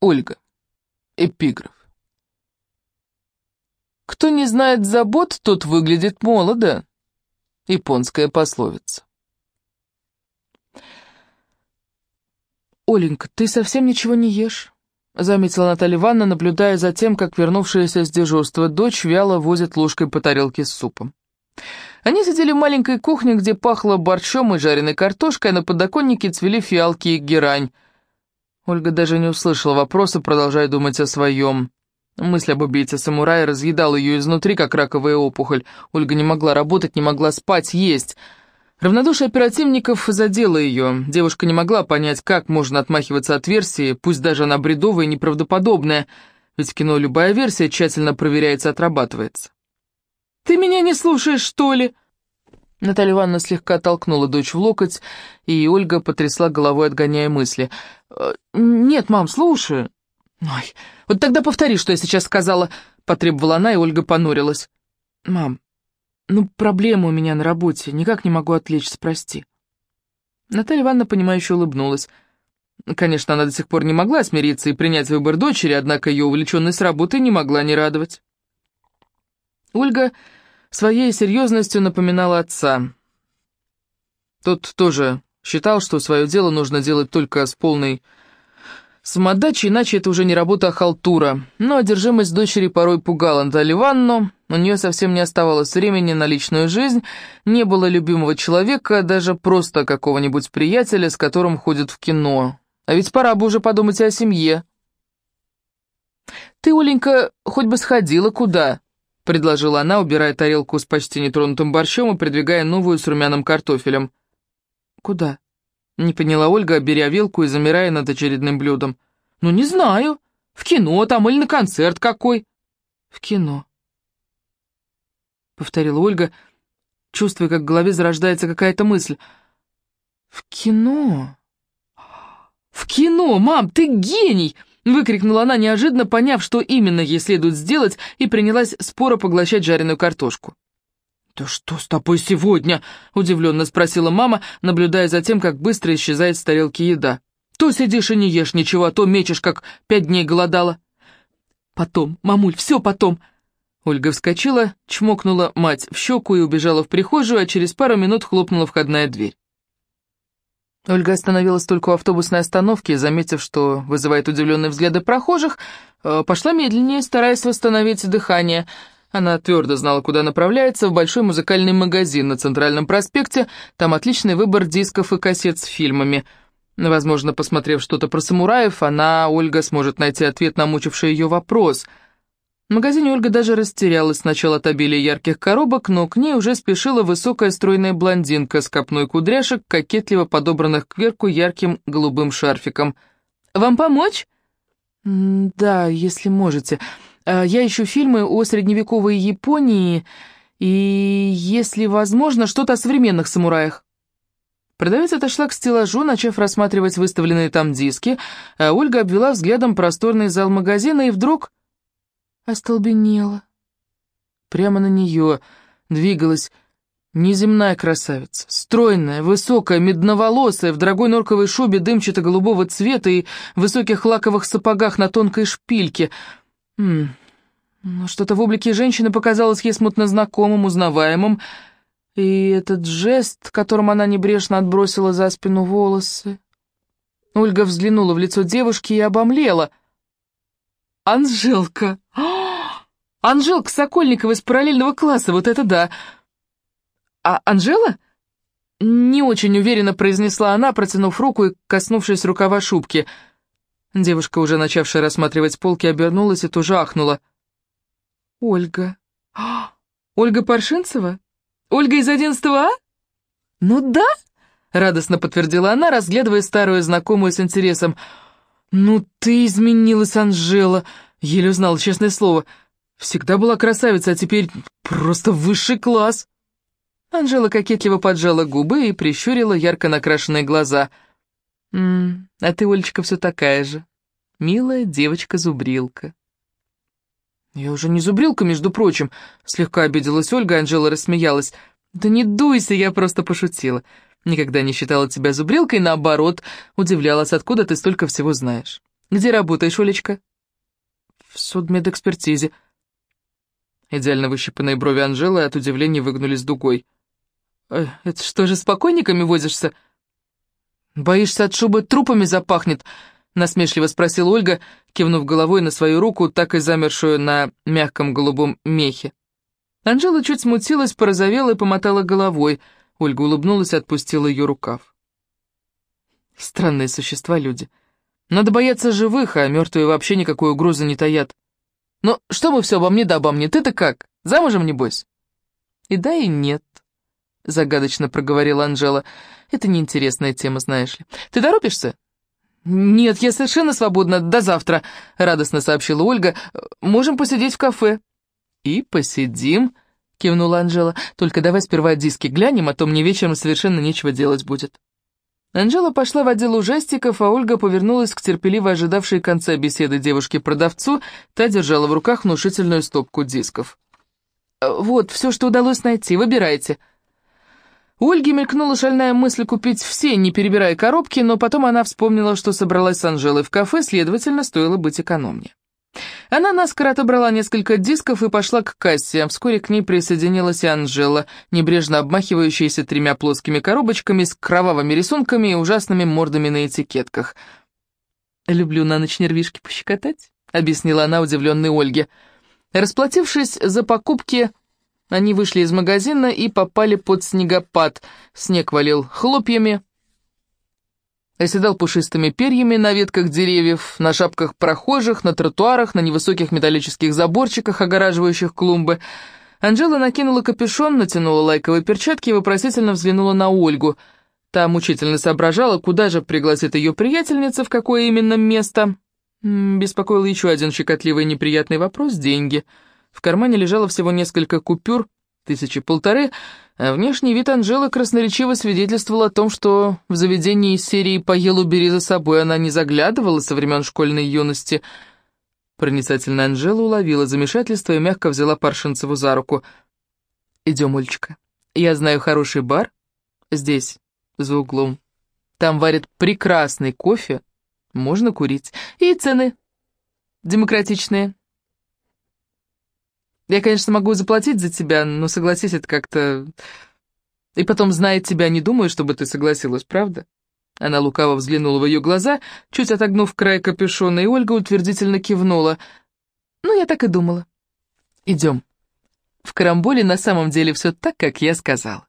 Ольга. Эпиграф. Кто не знает забот, тот выглядит молодо. Японская пословица. «Оленька, ты совсем ничего не ешь?» — заметила Наталья Ивановна, наблюдая за тем, как вернувшаяся с дежурства дочь вяло возит ложкой по тарелке с супом. Они сидели в маленькой кухне, где пахло борщом и жареной картошкой, а на подоконнике цвели фиалки и герань. Ольга даже не услышала вопроса, продолжая думать о своем. Мысль об убийце самурая разъедала ее изнутри, как раковая опухоль. Ольга не могла работать, не могла спать, есть. Равнодушие оперативников задело ее. Девушка не могла понять, как можно отмахиваться от версии, пусть даже она бредовая и неправдоподобная, ведь в кино любая версия тщательно проверяется отрабатывается. «Ты меня не слушаешь, что ли?» Наталья Ивановна слегка толкнула дочь в локоть, и Ольга потрясла головой, отгоняя мысли. «Э, «Нет, мам, слушаю». «Ой, вот тогда повтори, что я сейчас сказала», — потребовала она, и Ольга понурилась. «Мам, ну проблема у меня на работе, никак не могу отвлечься, прости». Наталья Ивановна, понимающе улыбнулась. Конечно, она до сих пор не могла смириться и принять выбор дочери, однако ее увлеченность работой не могла не радовать. Ольга своей серьезностью напоминала отца. Тот тоже считал, что свое дело нужно делать только с полной Самодача, иначе это уже не работа, а халтура. Но одержимость дочери порой пугала Наталью Ивановну, у нее совсем не оставалось времени на личную жизнь, не было любимого человека, даже просто какого-нибудь приятеля, с которым ходит в кино. А ведь пора бы уже подумать о семье. «Ты, Оленька, хоть бы сходила куда?» — предложила она, убирая тарелку с почти нетронутым борщом и придвигая новую с румяным картофелем. «Куда?» Не поняла Ольга, беря вилку и замирая над очередным блюдом. «Ну, не знаю. В кино там или на концерт какой». «В кино», — повторила Ольга, чувствуя, как в голове зарождается какая-то мысль. «В кино?» «В кино, мам, ты гений!» — выкрикнула она, неожиданно поняв, что именно ей следует сделать, и принялась споро поглощать жареную картошку. «Да что с тобой сегодня?» — удивленно спросила мама, наблюдая за тем, как быстро исчезает с тарелки еда. «То сидишь и не ешь ничего, а то мечешь, как пять дней голодала». «Потом, мамуль, все потом!» Ольга вскочила, чмокнула мать в щеку и убежала в прихожую, а через пару минут хлопнула входная дверь. Ольга остановилась только у автобусной остановки, заметив, что вызывает удивленные взгляды прохожих, э, пошла медленнее, стараясь восстановить дыхание — она твердо знала, куда направляется, в большой музыкальный магазин на Центральном проспекте. Там отличный выбор дисков и кассет с фильмами. Возможно, посмотрев что-то про самураев, она, Ольга, сможет найти ответ на мучивший ее вопрос. В магазине Ольга даже растерялась сначала от обилия ярких коробок, но к ней уже спешила высокая стройная блондинка с копной кудряшек, кокетливо подобранных кверху ярким голубым шарфиком. «Вам помочь?» «Да, если можете». Э, я ищу фильмы о средневековой Японии и, если возможно, что-то о современных самураях. Продавец отошла к стеллажу, начав рассматривать выставленные там диски, а Ольга обвела взглядом просторный зал магазина и вдруг остолбенела. Прямо на нее двигалась неземная красавица, стройная, высокая, медноволосая, в дорогой норковой шубе дымчато-голубого цвета и высоких лаковых сапогах на тонкой шпильке — Хм, но что-то в облике женщины показалось ей смутно знакомым, узнаваемым, и этот жест, которым она небрежно отбросила за спину волосы. Ольга взглянула в лицо девушки и обомлела. «Анжелка! Анжелка Сокольникова из параллельного класса, вот это да!» «А Анжела?» Не очень уверенно произнесла она, протянув руку и коснувшись рукава шубки — Девушка, уже начавшая рассматривать полки, обернулась и тоже ахнула. «Ольга. Ольга Паршинцева? Ольга из 11 А?» «Ну да», — радостно подтвердила она, разглядывая старую знакомую с интересом. «Ну ты изменилась, Анжела», — еле узнала, честное слово. «Всегда была красавица, а теперь просто высший класс». Анжела кокетливо поджала губы и прищурила ярко накрашенные глаза — М а ты, Олечка, все такая же. Милая девочка-зубрилка. Я уже не зубрилка, между прочим. Слегка обиделась Ольга, Анжела рассмеялась. Да не дуйся, я просто пошутила. Никогда не считала тебя зубрилкой, наоборот, удивлялась, откуда ты столько всего знаешь. Где работаешь, Олечка?» «В судмедэкспертизе». Идеально выщипанные брови Анжелы от удивления выгнулись дугой. «Э, «Это что же, с покойниками возишься?» «Боишься, от шубы трупами запахнет?» — насмешливо спросила Ольга, кивнув головой на свою руку, так и замершую на мягком голубом мехе. Анжела чуть смутилась, порозовела и помотала головой. Ольга улыбнулась и отпустила ее рукав. Странные существа люди. Надо бояться живых, а мертвые вообще никакой угрозы не таят. Но что мы все обо мне да обо мне, ты-то как? Замужем, небось? И да, и нет, загадочно проговорила Анжела. Это неинтересная тема, знаешь ли. Ты торопишься? «Нет, я совершенно свободна, до завтра», — радостно сообщила Ольга. «Можем посидеть в кафе». «И посидим», — кивнула Анжела. «Только давай сперва диски глянем, а то мне вечером совершенно нечего делать будет». Анжела пошла в отдел ужастиков, а Ольга повернулась к терпеливо ожидавшей конца беседы девушке-продавцу, та держала в руках внушительную стопку дисков. «Вот, все, что удалось найти, выбирайте». У Ольги мелькнула шальная мысль купить все, не перебирая коробки, но потом она вспомнила, что собралась с Анжелой в кафе, следовательно, стоило быть экономнее. Она наскоро отобрала несколько дисков и пошла к кассе, вскоре к ней присоединилась Анжела, небрежно обмахивающаяся тремя плоскими коробочками с кровавыми рисунками и ужасными мордами на этикетках. «Люблю на ночь нервишки пощекотать», — объяснила она удивленной Ольге. Расплатившись за покупки, они вышли из магазина и попали под снегопад. Снег валил хлопьями, оседал пушистыми перьями на ветках деревьев, на шапках прохожих, на тротуарах, на невысоких металлических заборчиках, огораживающих клумбы. Анжела накинула капюшон, натянула лайковые перчатки и вопросительно взглянула на Ольгу. Та мучительно соображала, куда же пригласит ее приятельница, в какое именно место. Беспокоил еще один щекотливый и неприятный вопрос — деньги. В кармане лежало всего несколько купюр, тысячи полторы, а внешний вид Анжелы красноречиво свидетельствовал о том, что в заведении из серии «Поел, убери за собой» она не заглядывала со времен школьной юности. Проницательная Анжела уловила замешательство и мягко взяла Паршинцеву за руку. «Идем, Олечка. Я знаю хороший бар. Здесь, за углом. Там варят прекрасный кофе. Можно курить. И цены демократичные. Я, конечно, могу заплатить за тебя, но согласись, это как-то... И потом, зная тебя, не думаю, чтобы ты согласилась, правда?» Она лукаво взглянула в ее глаза, чуть отогнув край капюшона, и Ольга утвердительно кивнула. «Ну, я так и думала. Идем. В карамболе на самом деле все так, как я сказала».